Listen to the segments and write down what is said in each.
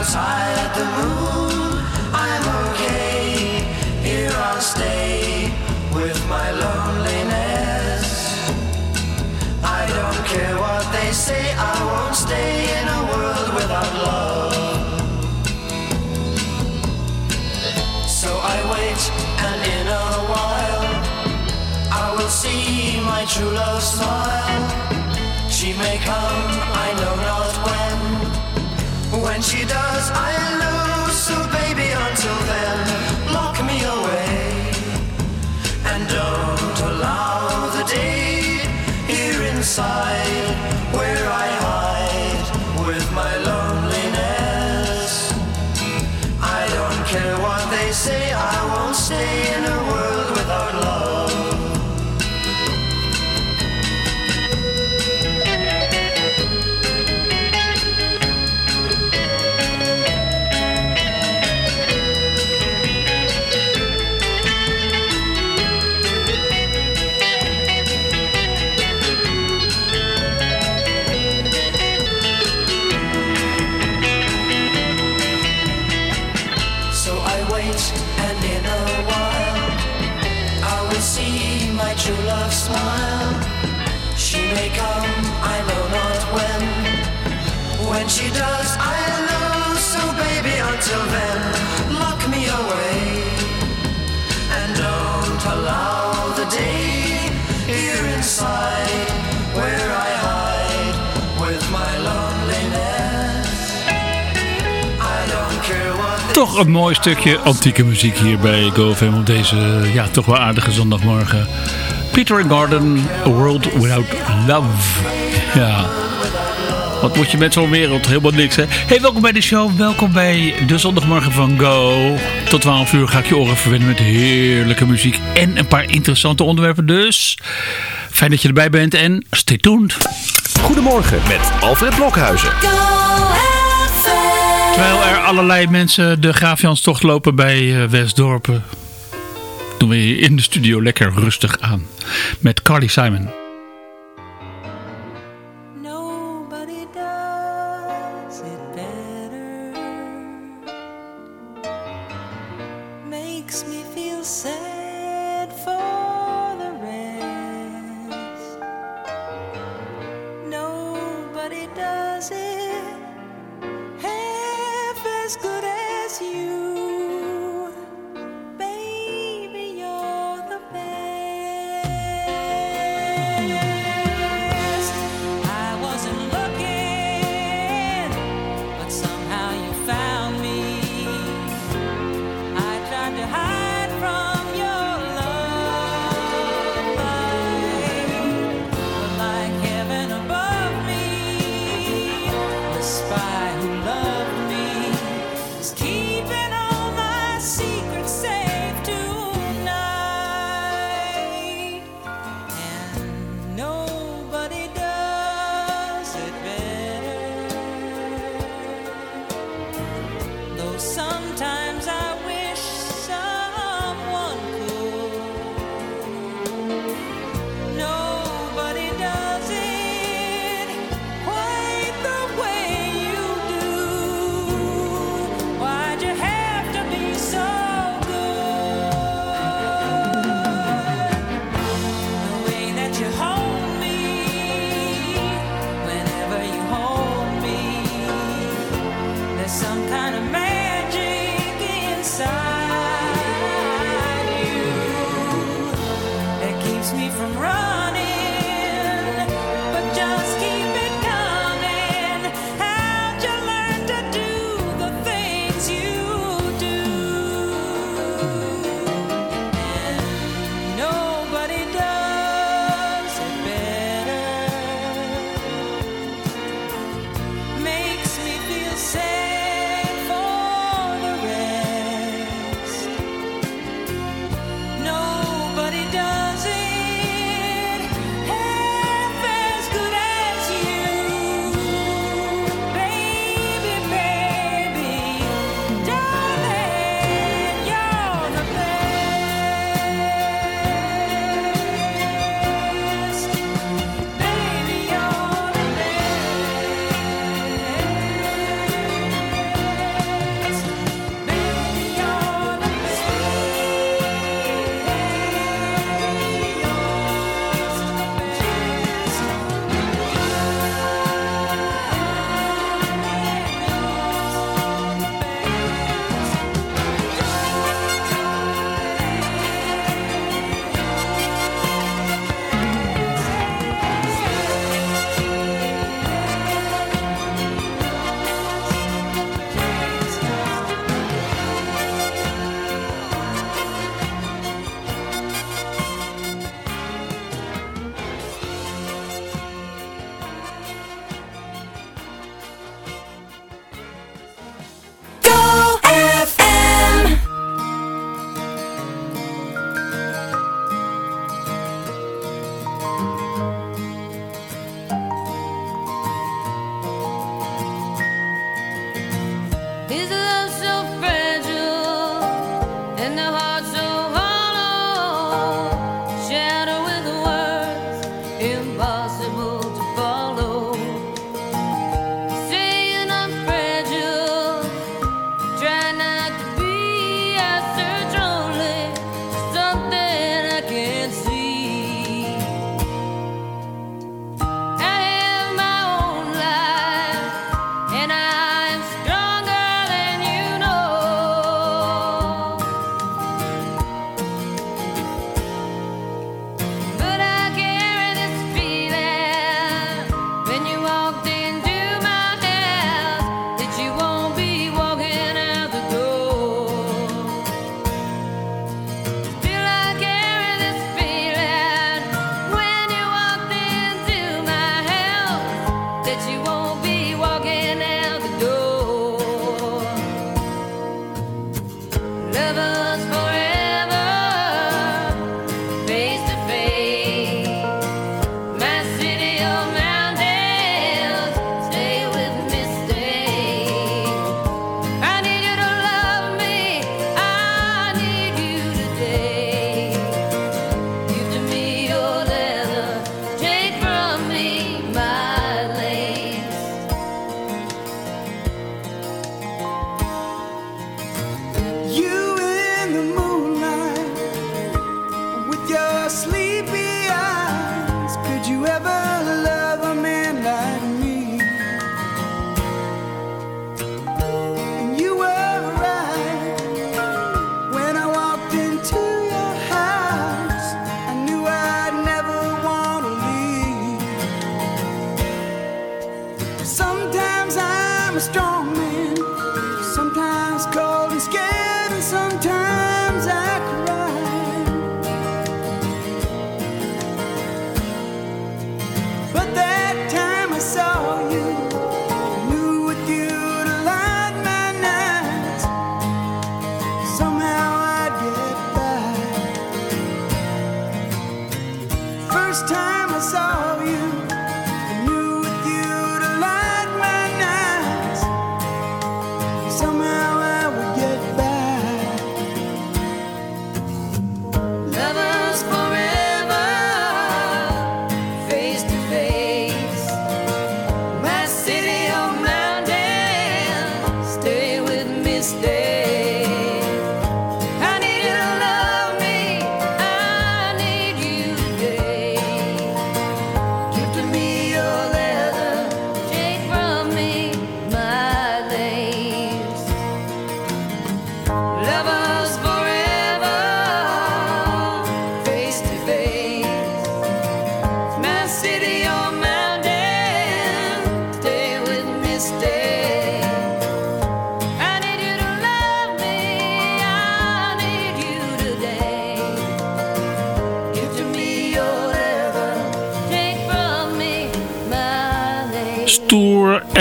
clouds hide the moon. I'm okay, here I'll stay with my loneliness. I don't care what they say, I won't stay in a world without love. So I wait, and in a while, I will see my true love smile. She may come, she does, I Wait, and in a while, I will see my true love smile. She may come, I know not when. When she does, I'll know. So baby, until then, Toch een mooi stukje antieke muziek hier bij GoFam op deze ja, toch wel aardige zondagmorgen. Peter Garden, A World Without Love. Ja, wat moet je met zo'n wereld? Helemaal niks, hè? Hey, welkom bij de show. Welkom bij de zondagmorgen van Go. Tot 12 uur ga ik je oren verwennen met heerlijke muziek en een paar interessante onderwerpen. Dus fijn dat je erbij bent en stay tuned. Goedemorgen met Alfred Blokhuizen. Terwijl er allerlei mensen de Graafjanstocht lopen bij eh, Westdorpen, doen we in de studio lekker rustig aan met Carly Simon.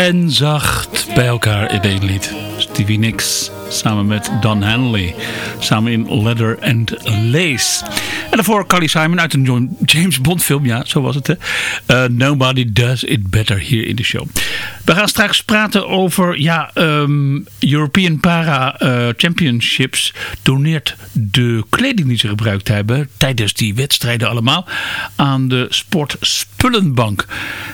En zacht bij elkaar in één lied. Stevie Nicks samen met Don Henley. Samen in Leather and Lace. En daarvoor Carly Simon uit een James Bond film. Ja, zo was het hè. Eh, Nobody Does It Better hier in de show. We gaan straks praten over ja, ehm, European Para eh, Championships. Doneert de kleding die ze gebruikt hebben tijdens die wedstrijden allemaal aan de Sportspullenbank.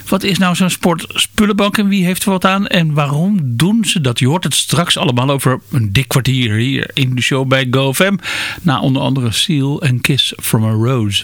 Wat is nou zo'n Sportspullenbank en wie heeft er wat aan en waarom doen ze dat? Je hoort het straks allemaal over een dik kwartier hier in de show bij GoFM. Na onder andere Seal en Kiss from a Rose.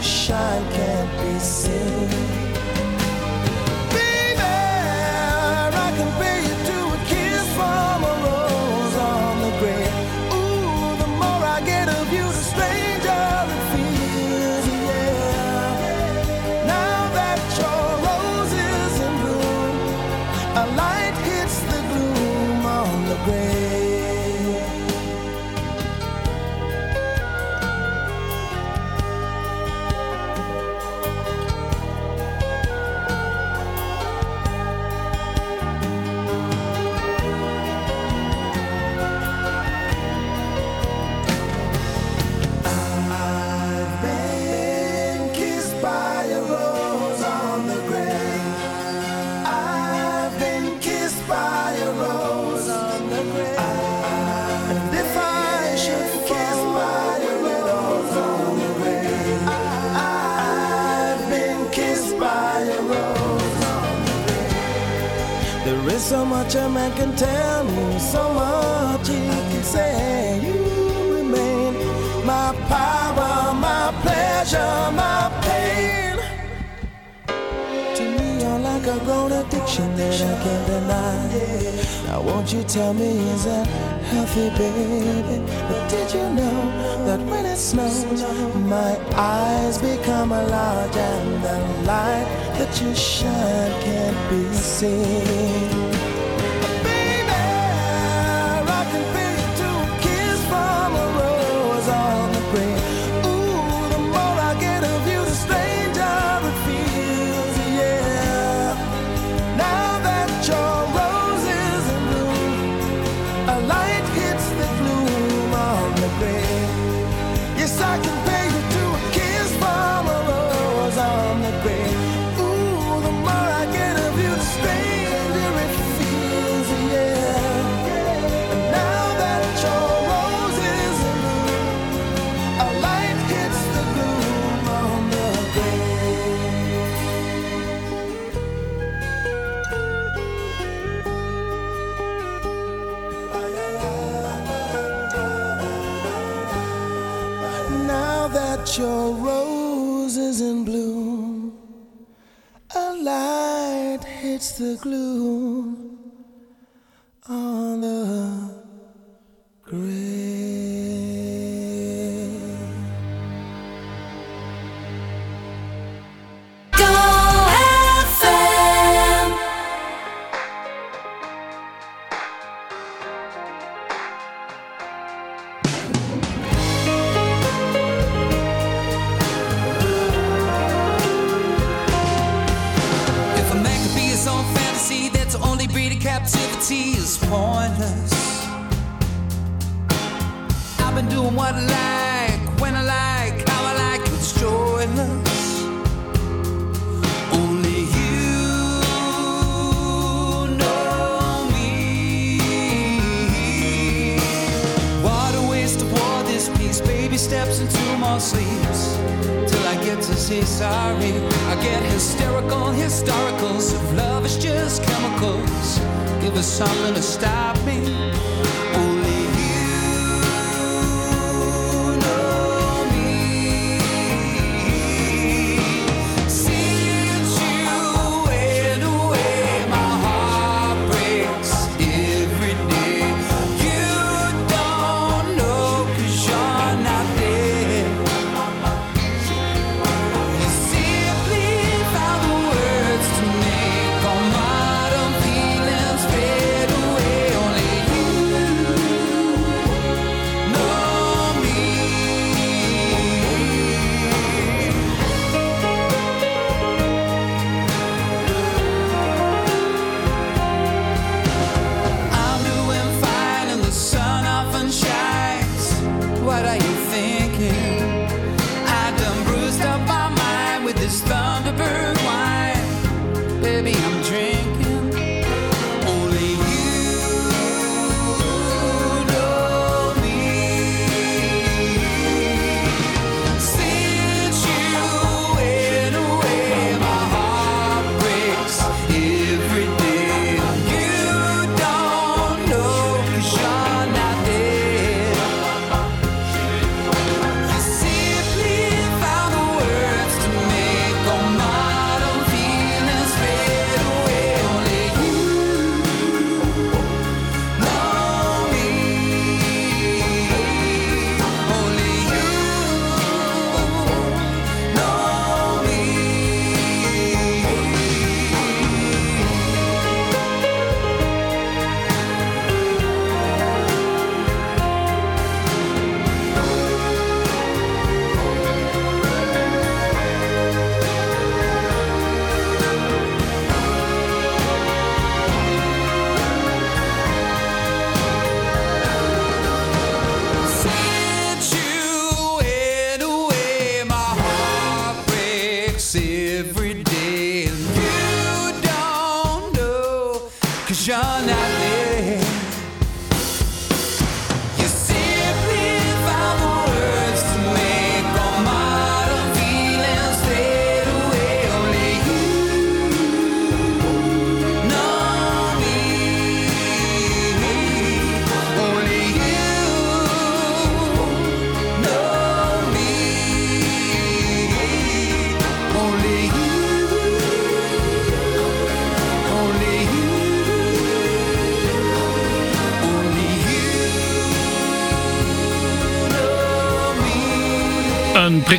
shine can't be seen? Light hits the gloom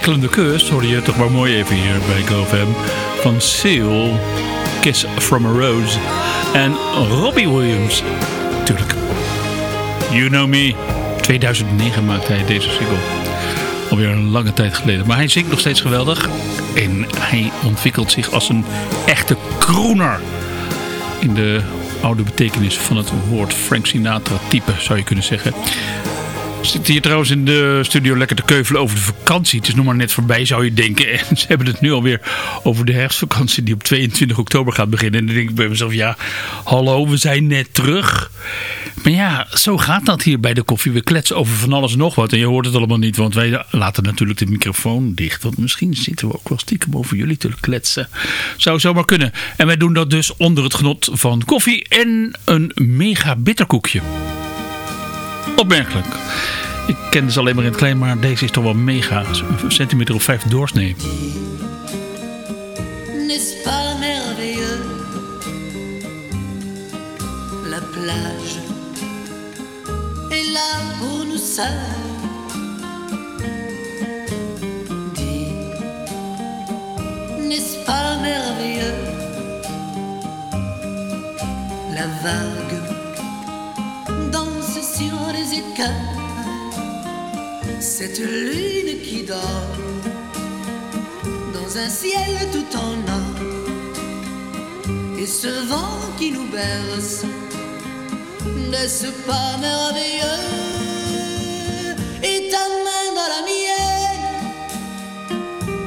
prikkelende kus hoorde je toch maar mooi even hier bij GoFam. Van Seal, Kiss from a Rose. En Robbie Williams, natuurlijk. You Know Me. 2009 maakte hij deze single. Alweer een lange tijd geleden. Maar hij zingt nog steeds geweldig. En hij ontwikkelt zich als een echte kroener. In de oude betekenis van het woord Frank Sinatra type zou je kunnen zeggen. Zitten hier trouwens in de studio lekker te keuvelen over de vakantie. Het is nog maar net voorbij zou je denken. En ze hebben het nu alweer over de herfstvakantie die op 22 oktober gaat beginnen. En dan denk ik bij mezelf, ja, hallo, we zijn net terug. Maar ja, zo gaat dat hier bij de koffie. We kletsen over van alles en nog wat. En je hoort het allemaal niet, want wij laten natuurlijk de microfoon dicht. Want misschien zitten we ook wel stiekem over jullie te kletsen. Zou zomaar kunnen. En wij doen dat dus onder het genot van koffie en een mega bitterkoekje. Opmerkelijk. Ik ken ze alleen maar in het klein, maar deze is toch wel mega. Een centimeter of vijf doorsnee. N'est-ce pas merveilleux La plage est là pour nous seuls. Dis, n'est-ce pas merveilleux La vague Cette lune qui dort dans un ciel tout en or. Et ce vent qui nous berce, n'est-ce pas merveilleux Et ta main dans la mienne,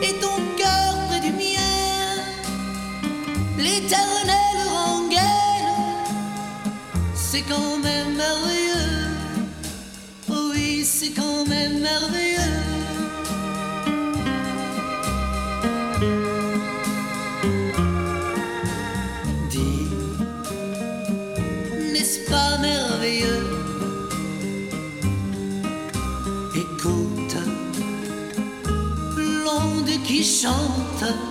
et ton cœur près du mien, l'éternelle rengaine, c'est quand même merveilleux. Quand même merveilleux. Dis, n'est-ce pas merveilleux? Écoute l'onde qui chante.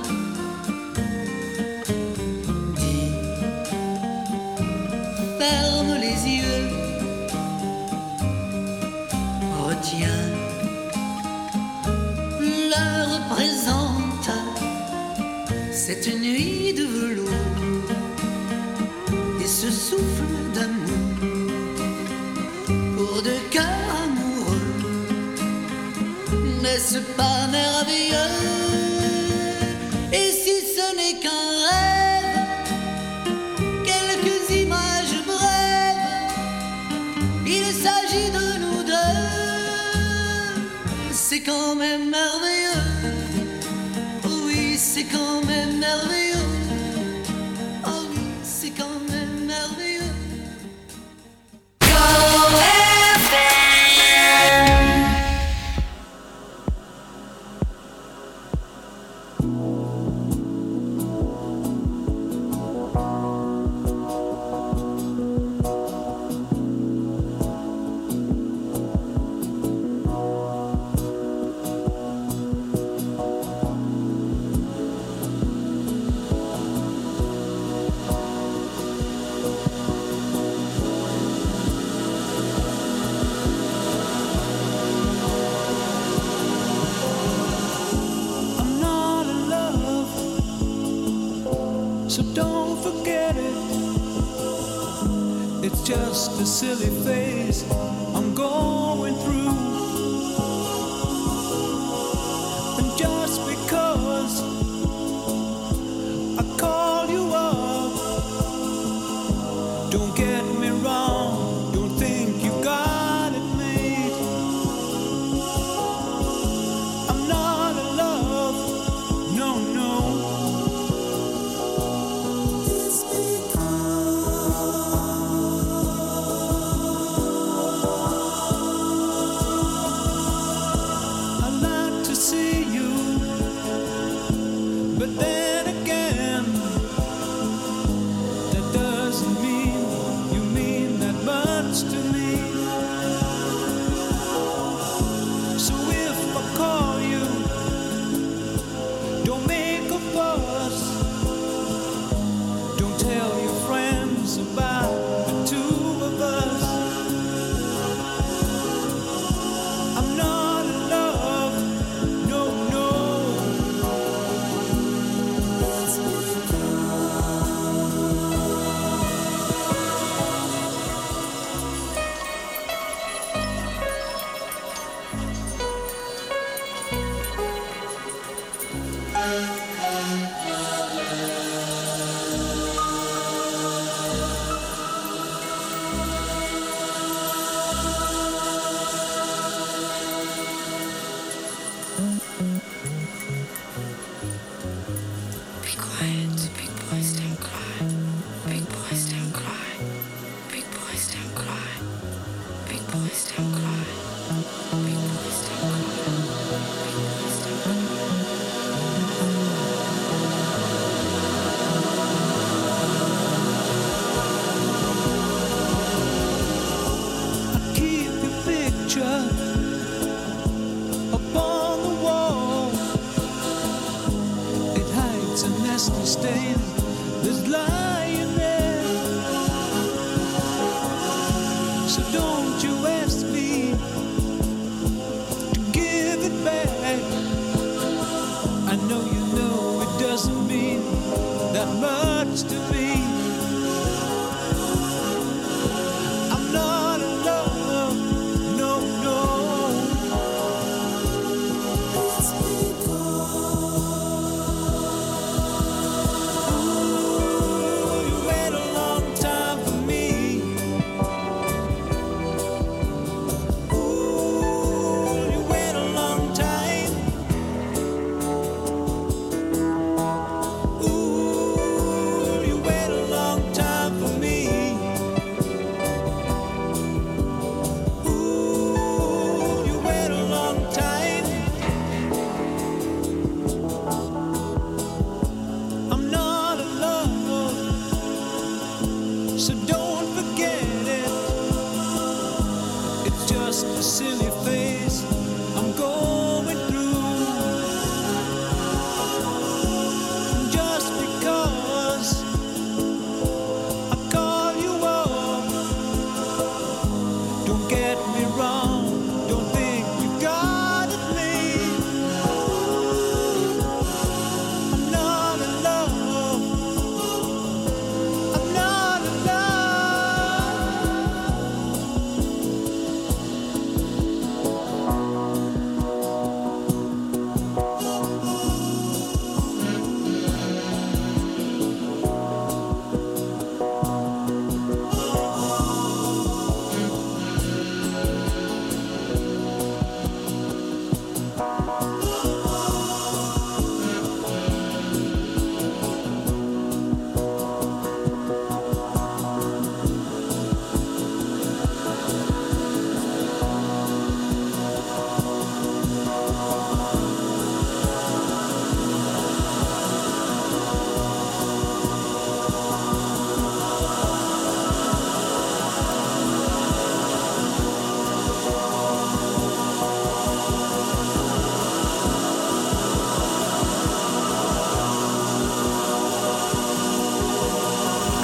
Présente cette nuit de velours et ce souffle d'amour pour deux cœurs amoureux. N'est-ce pas merveilleux? tell me forget it. It's just a silly phase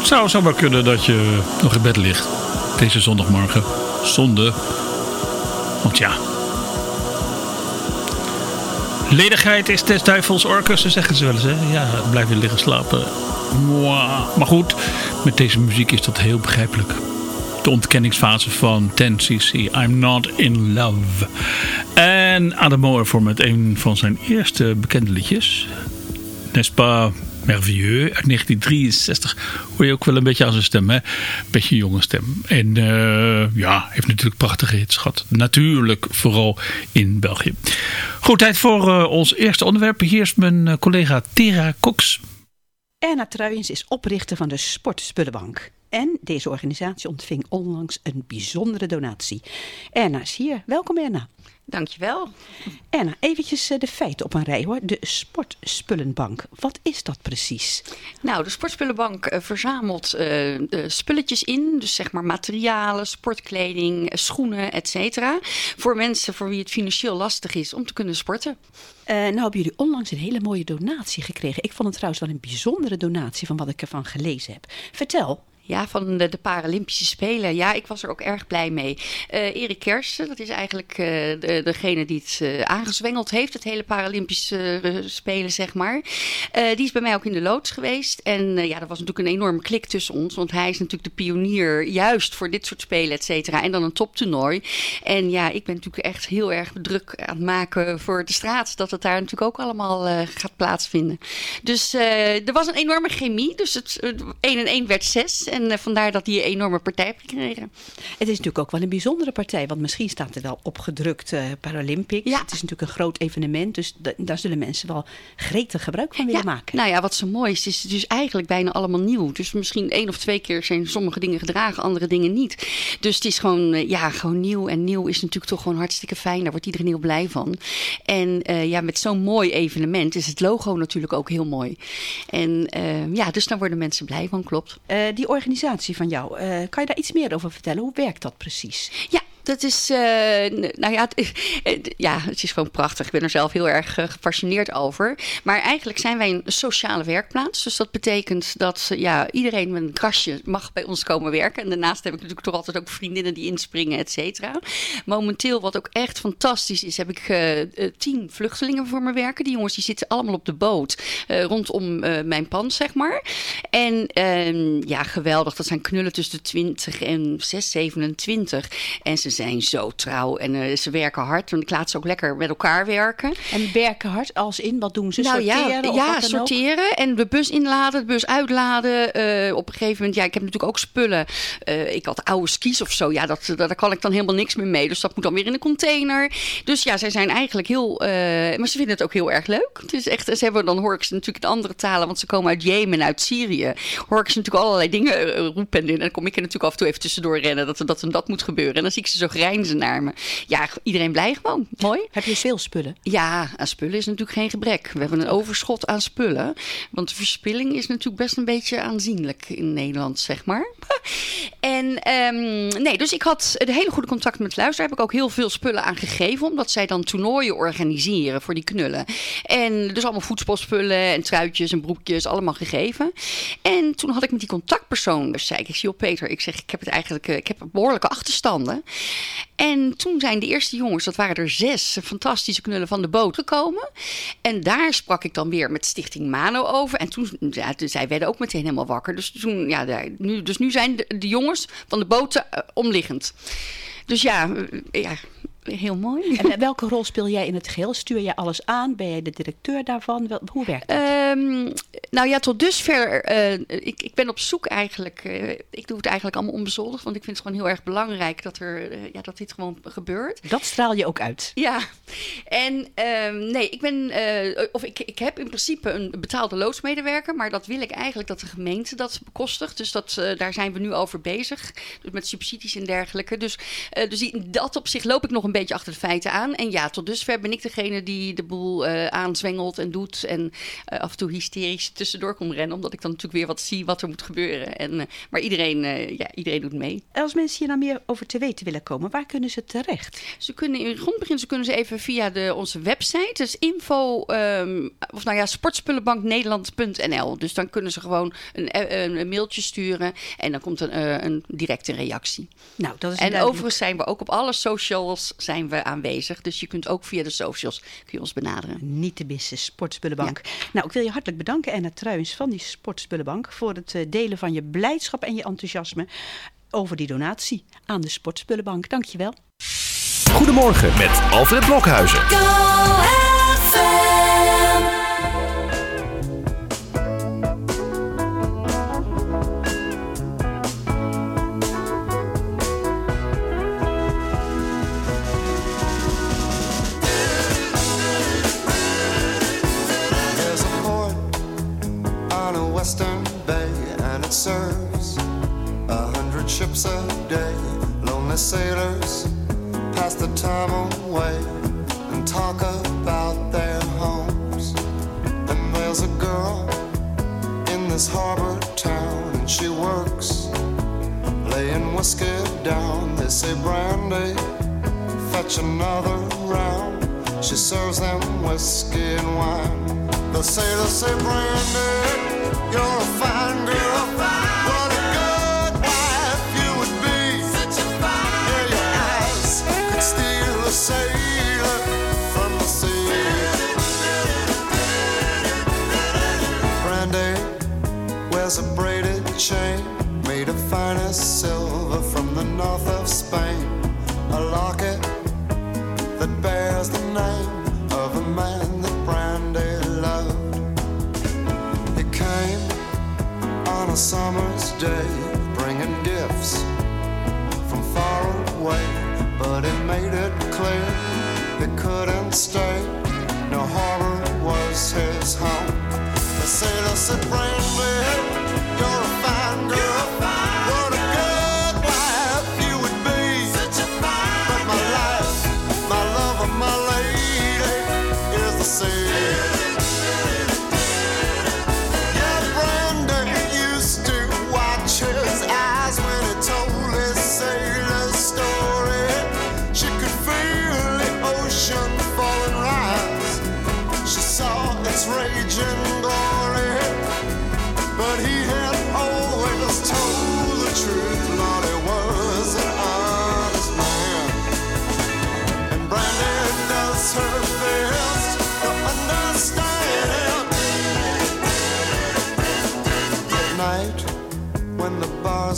Zou zo wel kunnen dat je nog in bed ligt. Deze zondagmorgen. Zonde. Want ja. Ledigheid is des duivels orkus, zeggen ze wel eens. Hè? Ja, blijf je liggen slapen. Maar goed, met deze muziek is dat heel begrijpelijk. De ontkenningsfase van 10cc. I'm not in love. En Adam Moore met een van zijn eerste bekende liedjes. N'est-ce pas merveilleux uit 1963. Hoor je ook wel een beetje aan zijn stem, hè? Beetje jonge stem. En eh, ja, heeft natuurlijk prachtige hits gehad. Natuurlijk, vooral in België. Goed, tijd voor eh, ons eerste onderwerp. Hier is mijn eh, collega Tera Cox. Erna Truijens is oprichter van de Sportspullenbank. En deze organisatie ontving onlangs een bijzondere donatie. Erna is hier. Welkom Erna. Dankjewel. Erna, eventjes eh, de feiten op een rij hoor. De Sportspullenbank. Wat is dat precies? Nou, de Sportspullenbank eh, verzamelt eh, spulletjes in. Dus zeg maar materialen, sportkleding, schoenen, et cetera. Voor mensen voor wie het financieel lastig is om te kunnen sporten. Nou hebben jullie onlangs een hele mooie donatie gekregen. Ik vond het trouwens wel een bijzondere donatie van wat ik ervan gelezen heb. Vertel. Ja, van de, de Paralympische Spelen. Ja, ik was er ook erg blij mee. Eh Erik Kersen, dat is eigenlijk eh, de, degene die het eh, aangezwengeld heeft, het hele Paralympische Spelen, zeg maar. Die is bij mij ook in de loods geweest. En ja, er was natuurlijk een enorme klik tussen ons, want hij is natuurlijk de pionier juist voor dit soort spelen, et cetera. En dan een toptoernooi. En ja, ik ben natuurlijk echt heel erg druk aan het maken voor de straat, dat het daar natuurlijk ook allemaal gaat plaatsvinden. Dus er was een enorme chemie, dus het 1 en 1 werd 6. En eh, vandaar dat hij een enorme partij heeft gekregen. Het is natuurlijk ook wel een bijzondere partij, want misschien staat er wel opgedrukt eh Paralympics. Ja. Het is natuurlijk een groot evenement, dus da- daar zullen mensen wel gretig gebruik van willen Ja, maken. nou ja, wat zo mooi is, is het dus eigenlijk bijna allemaal nieuw. Dus misschien één of twee keer zijn sommige dingen gedragen, andere dingen niet. Dus het is gewoon, eh, ja, gewoon nieuw. En nieuw is natuurlijk toch gewoon hartstikke fijn. Daar wordt iedereen heel blij van. En ja, met zo'n mooi evenement is het logo natuurlijk ook heel mooi. En ja, dus daar worden mensen blij van, klopt. Die organisatie van jou, eh, kan je daar iets meer over vertellen? Hoe werkt dat precies? Ja, dat is, eh, nou ja het, ja, het is gewoon prachtig. Ik ben er zelf heel erg eh, gefascineerd over. Maar eigenlijk zijn wij een sociale werkplaats. Dus dat betekent dat eh, ja, iedereen met een kastje mag bij ons komen werken. En daarnaast heb ik natuurlijk toch altijd ook vriendinnen die inspringen, et cetera. Momenteel, wat ook echt fantastisch is, heb ik tien vluchtelingen voor me werken. Die jongens die zitten allemaal op de boot rondom mijn pand, zeg maar. En ehm, ja, geweldig. Dat zijn knullen tussen de 20 en 6, 27. En ze zijn zo trouw en eh, ze werken hard. En ik laat ze ook lekker met elkaar werken. En werken hard als in, wat doen ze? Nou sorteren? ja, ja ook? sorteren en de bus inladen, de bus uitladen. Eh, op een gegeven moment, ja, ik heb natuurlijk ook spullen. Eh, ik had oude skis of zo. Ja, dat, dat, daar kan ik dan helemaal niks meer mee. Dus dat moet dan weer in een container. Dus ja, zij zijn eigenlijk heel... maar ze vinden het ook heel erg leuk. Het is echt, ze hebben, dan hoor ik ze natuurlijk in andere talen. Want ze komen uit Jemen, uit Syrië. Hoor ik ze natuurlijk allerlei dingen roepen. En dan kom ik er natuurlijk af en toe even tussendoor rennen. Dat er dat en dat moet gebeuren. En dan zie ik ze zo grijnzen naar me. Ja, iedereen blij gewoon. Mooi. Heb je veel spullen? Ja, aan spullen is natuurlijk geen gebrek. We hebben een overschot aan spullen. Want de verspilling is natuurlijk best een beetje aanzienlijk in Nederland, zeg maar. En ehm, nee, dus ik had een hele goede contact met luisteraar. Heb ik ook heel veel spullen aan gegeven. Omdat zij dan toernooien organiseren voor die knullen. En dus allemaal voetspelspullen en truitjes en broekjes, allemaal gegeven. En toen had ik met die contactpersoon, dus zei ik, ik zie op Peter, ik zeg, ik heb het eigenlijk, eh, ik heb behoorlijke achterstanden. En toen zijn de eerste jongens, dat waren er zes, fantastische knullen van de boot gekomen. En daar sprak ik dan weer met Stichting Mano over. En toen, ja, zij werden ook meteen helemaal wakker. Dus, toen, ja, nu, dus nu zijn de, de jongens van de boten eh, omliggend. Dus ja, eh, ja, heel mooi. En welke rol speel jij in het geheel? Stuur jij alles aan? Ben jij de directeur daarvan? Wel, hoe werkt dat? Ehm, nou ja, tot dusver. eh, ik, ik ben op zoek eigenlijk. eh, ik doe het eigenlijk allemaal onbezoldigd. Want ik vind het gewoon heel erg belangrijk dat, er, eh, ja, dat dit gewoon gebeurt. dat straal je ook uit. Ja, en ehm, nee, ik ben, of ik, ik heb in principe een betaalde loodsmedewerker, maar dat wil ik eigenlijk dat de gemeente dat bekostigt. Dus dat, daar zijn we nu over bezig, dus met subsidies en dergelijke. Dus, dus in dat opzicht loop ik nog een beetje achter de feiten aan. En ja, tot dusver ben ik degene die de boel eh, aanzwengelt en doet en eh, af en toe hysterisch tussendoor komt rennen, omdat ik dan natuurlijk weer wat zie wat er moet gebeuren. En, eh, maar iedereen, ja, iedereen doet mee. Als mensen hier nou meer over te weten willen komen, waar kunnen ze terecht? Ze kunnen in grondbeginsel kunnen ze even via de, onze website, dus info, ehm, of nou ja, sportspullenbanknederland.nl. Dus dan kunnen ze gewoon een, een, een mailtje sturen en dan komt een, een directe reactie. Nou, dat is En overigens zijn we ook op alle socials zijn we aanwezig. Dus je kunt ook via de socials kun je ons benaderen. Niet te missen, Sportspullenbank. Nou, ik wil je hartelijk bedanken, Anna Truijens van die Sportspullenbank... voor het eh, delen van je blijdschap en je enthousiasme over die donatie aan de Sportspullenbank. Dank je wel. Goedemorgen met Alfred Blokhuizen. Western bay, and it serves a hundred ships a day. Lonely sailors pass the time away and talk about their homes. And there's a girl in this harbor town, and she works laying whiskey down. They say, Brandy, fetch another round. She serves them whiskey and wine. The sailors say, Brandy, you're a fine girl. What a good wife you would be. Yeah, your eyes could steal a sailor from the sea. Brandy wears a braided chain made of finest silver from the north of Spain. A locket that bears the name of a man that Brandy loved. He came on a summer's day, bringing gifts from far away, but he made it clear he couldn't stay. No harbor was his home. The sailor said, Brandy, you're a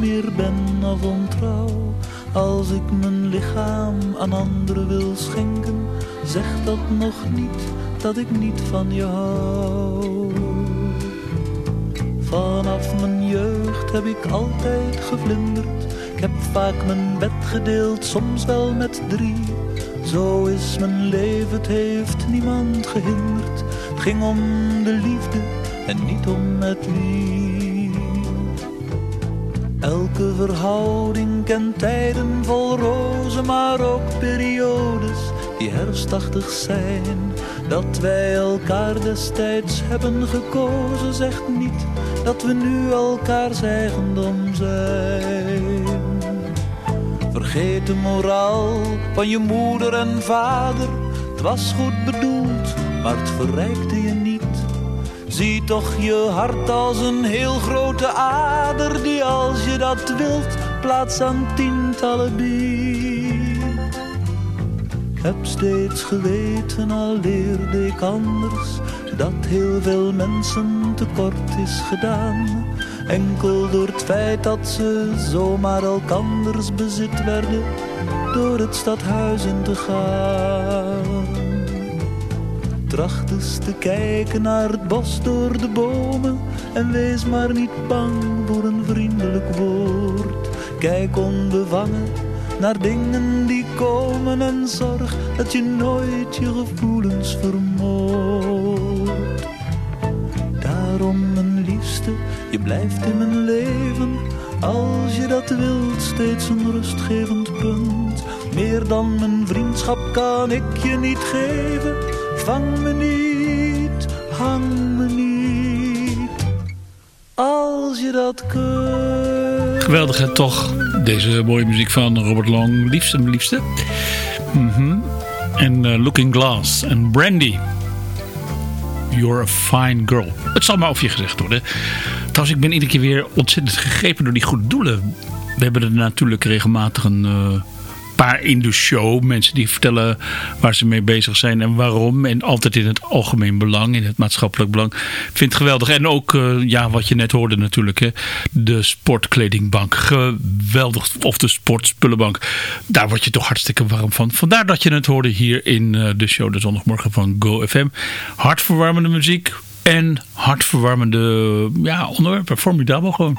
Meer ben of ontrouw? Als ik mijn lichaam aan anderen wil schenken, zeg dat nog niet dat ik niet van je hou. Vanaf mijn jeugd heb ik altijd gevlinderd. Ik heb vaak mijn bed gedeeld, soms wel met drie. Zo is mijn leven, het heeft niemand gehinderd. Het ging om de liefde en niet om met wie. Elke verhouding kent tijden vol rozen, maar ook periodes die herfstachtig zijn. Dat wij elkaar destijds hebben gekozen, zegt niet dat we nu elkaars eigendom zijn. Vergeet de moraal van je moeder en vader. Het was goed bedoeld, maar het verrijkte je niet. Zie toch je hart als een heel grote ader die als je dat wilt plaats aan tientallen biedt. Heb steeds geweten, al leerde ik anders, dat heel veel mensen tekort is gedaan. Enkel door het feit dat ze zomaar elkanders bezit werden, door het stadhuis in te gaan. Tracht eens te kijken naar bos door de bomen en wees maar niet bang voor een vriendelijk woord. Kijk onbevangen naar dingen die komen en zorg dat je nooit je gevoelens vermoordt. Daarom, mijn liefste, je blijft in mijn leven. Als je dat wilt, steeds een rustgevend punt. Meer dan mijn vriendschap kan ik je niet geven. Vang me niet, me niet. Als je dat kunt. Geweldig hè, toch? Deze mooie muziek van Robert Long. Liefste, liefste. Mhm. En eh, Looking Glass en Brandy. You're a fine girl. Het zal maar over je gezegd worden. Trouwens, ik ben iedere keer weer ontzettend gegrepen door die goede doelen. We hebben er natuurlijk regelmatig een eh, paar in de show. Mensen die vertellen waar ze mee bezig zijn en waarom. En altijd in het algemeen belang, in het maatschappelijk belang. Vind het geweldig. En ook, eh, ja, wat je net hoorde natuurlijk. Hè, de sportkledingbank. Geweldig. Of de sportspullenbank. Daar word je toch hartstikke warm van. Vandaar dat je het hoorde hier in eh, de show de zondagmorgen van GoFM. Hartverwarmende muziek. En hartverwarmende ja, onderwerpen. Formidabel gewoon.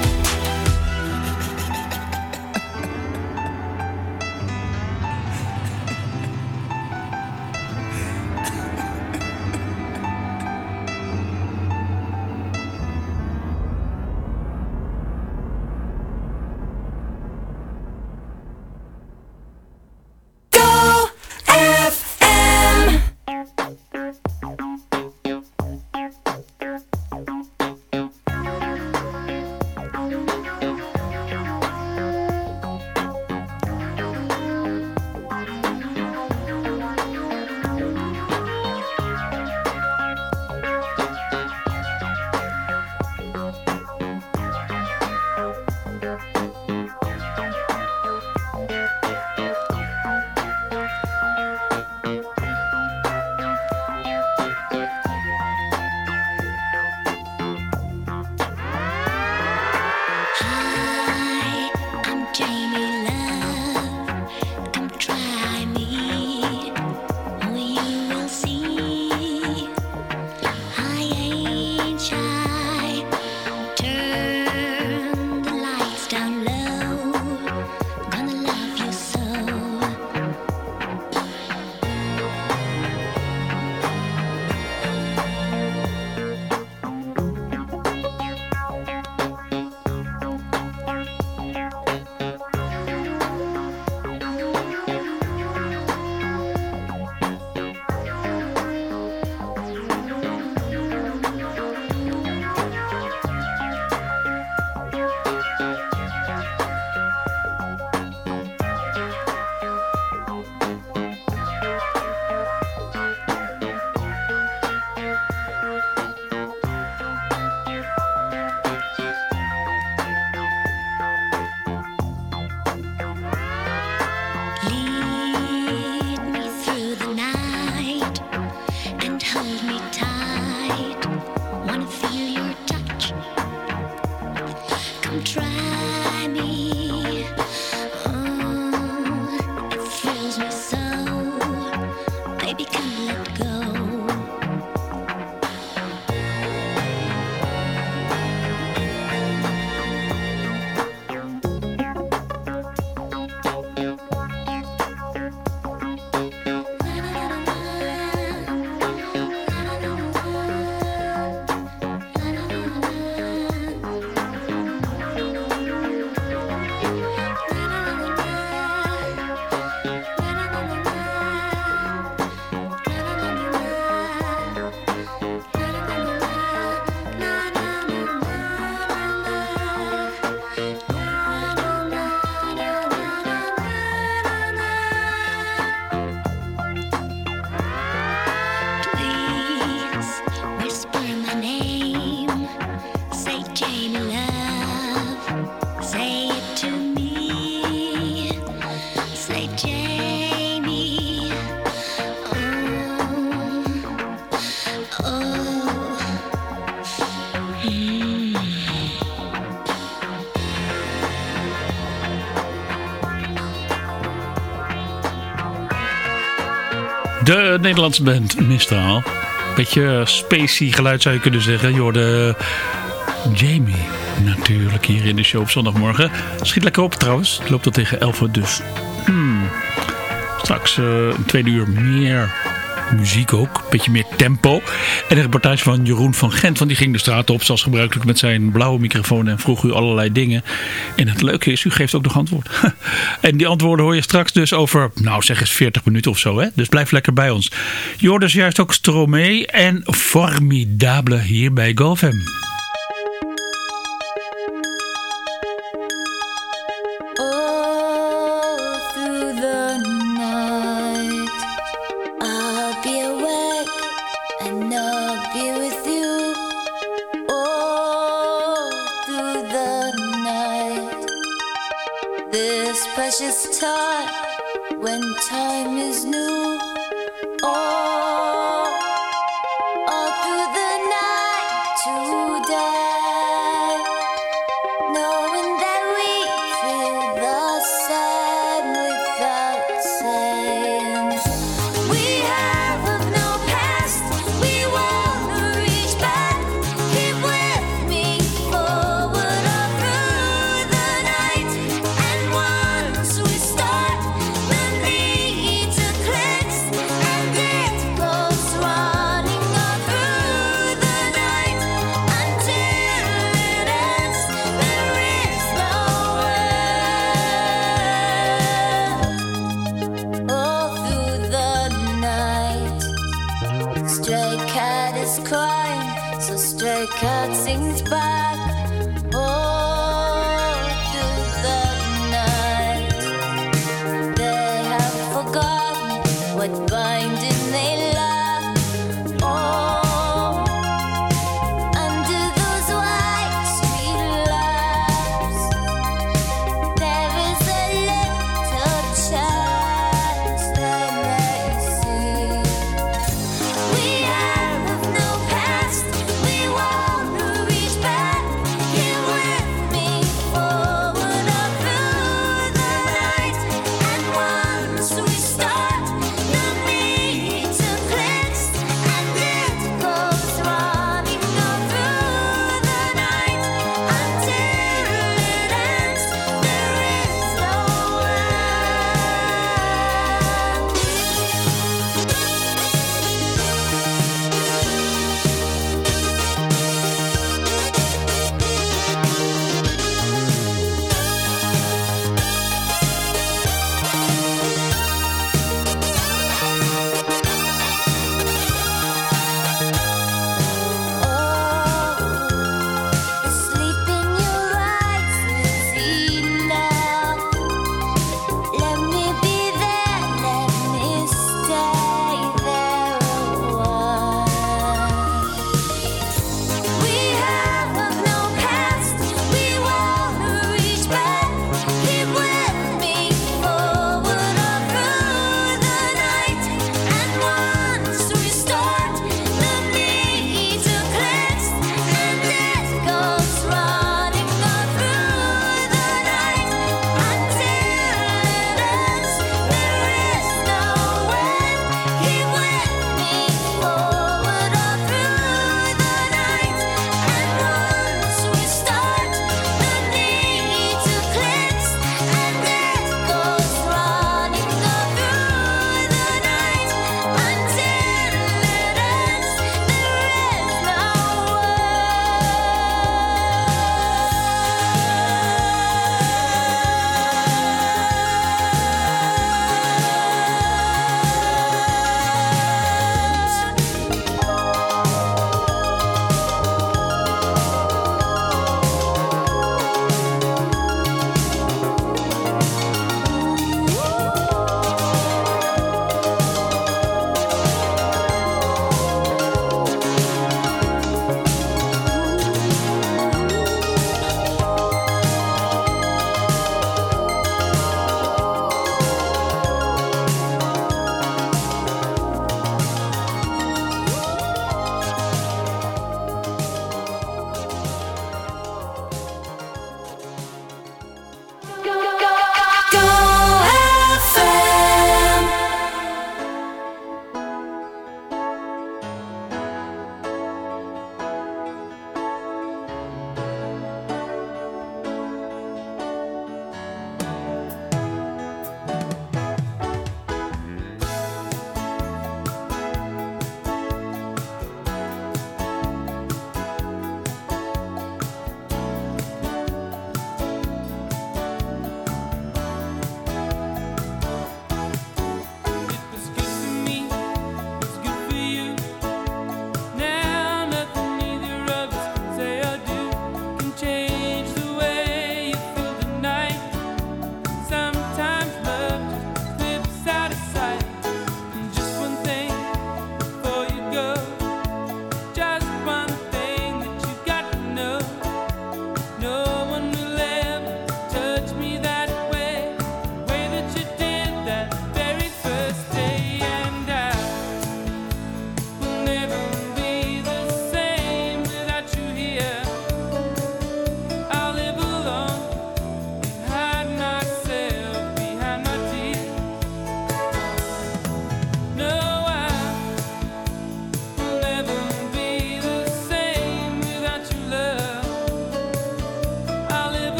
Nederlandse band Mistral. Beetje spacey geluid zou je kunnen zeggen. Je hoorde Jamie natuurlijk hier in de show op zondagmorgen. Schiet lekker op trouwens. Loopt tot tegen 11 uur, dus hmm. straks eh, een tweede uur meer muziek ook. Een beetje meer tempo. En een reportage van Jeroen van Gent. Want die ging de straat op zoals gebruikelijk met zijn blauwe microfoon. En vroeg u allerlei dingen. En het leuke is, u geeft ook nog antwoord. en die antwoorden hoor je straks dus over, nou zeg eens 40 minuten of zo. Hè? Dus blijf lekker bij ons. Je dus juist ook Stromae en Formidable hier bij GoFam.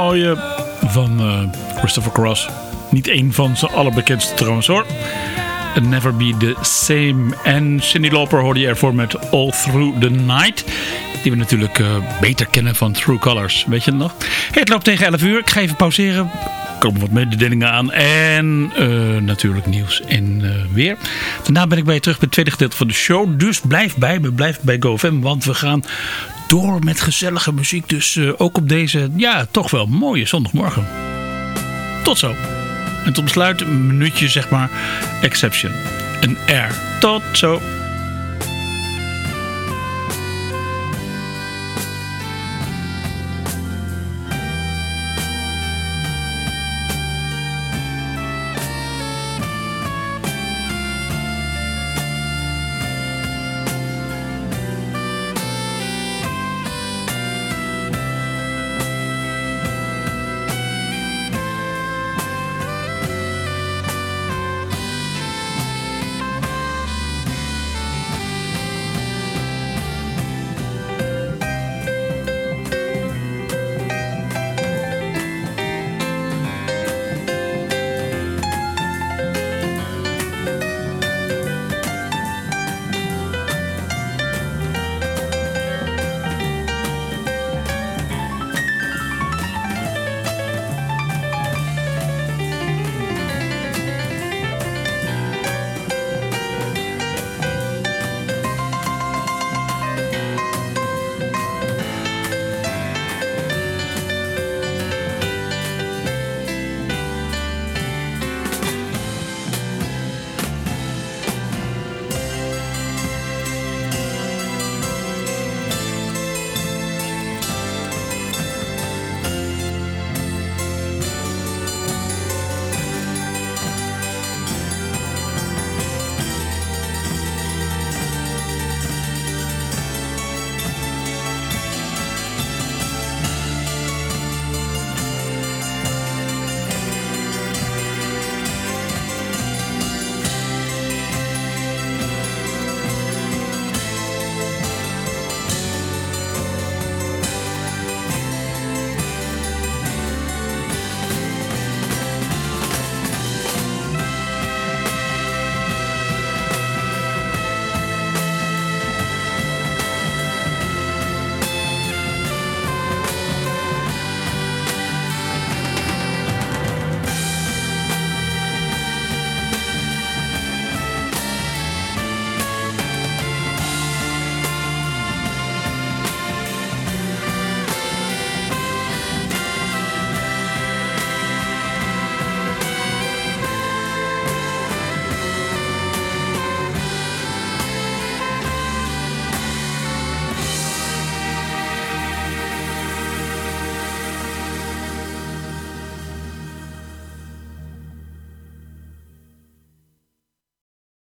Mooie van eh, Christopher Cross. Niet één van zijn allerbekendste trouwens hoor. Never Be The Same. En Cindy Lauper hoorde je ervoor met All Through The Night. Die we natuurlijk eh, beter kennen van True Colors. Weet je het nog? Het loopt tegen 11 uur. Ik ga even pauzeren. Er komen wat mededelingen aan. En eh, natuurlijk nieuws en weer. Daarna ben ik bij je terug bij het tweede gedeelte van de show. Dus blijf bij me. Blijf bij GoFM. Want we gaan door met gezellige muziek. Dus eh, ook op deze, ja, toch wel mooie zondagmorgen. Tot zo. En tot besluit een minuutje, zeg maar, Exception. Een R. Tot zo.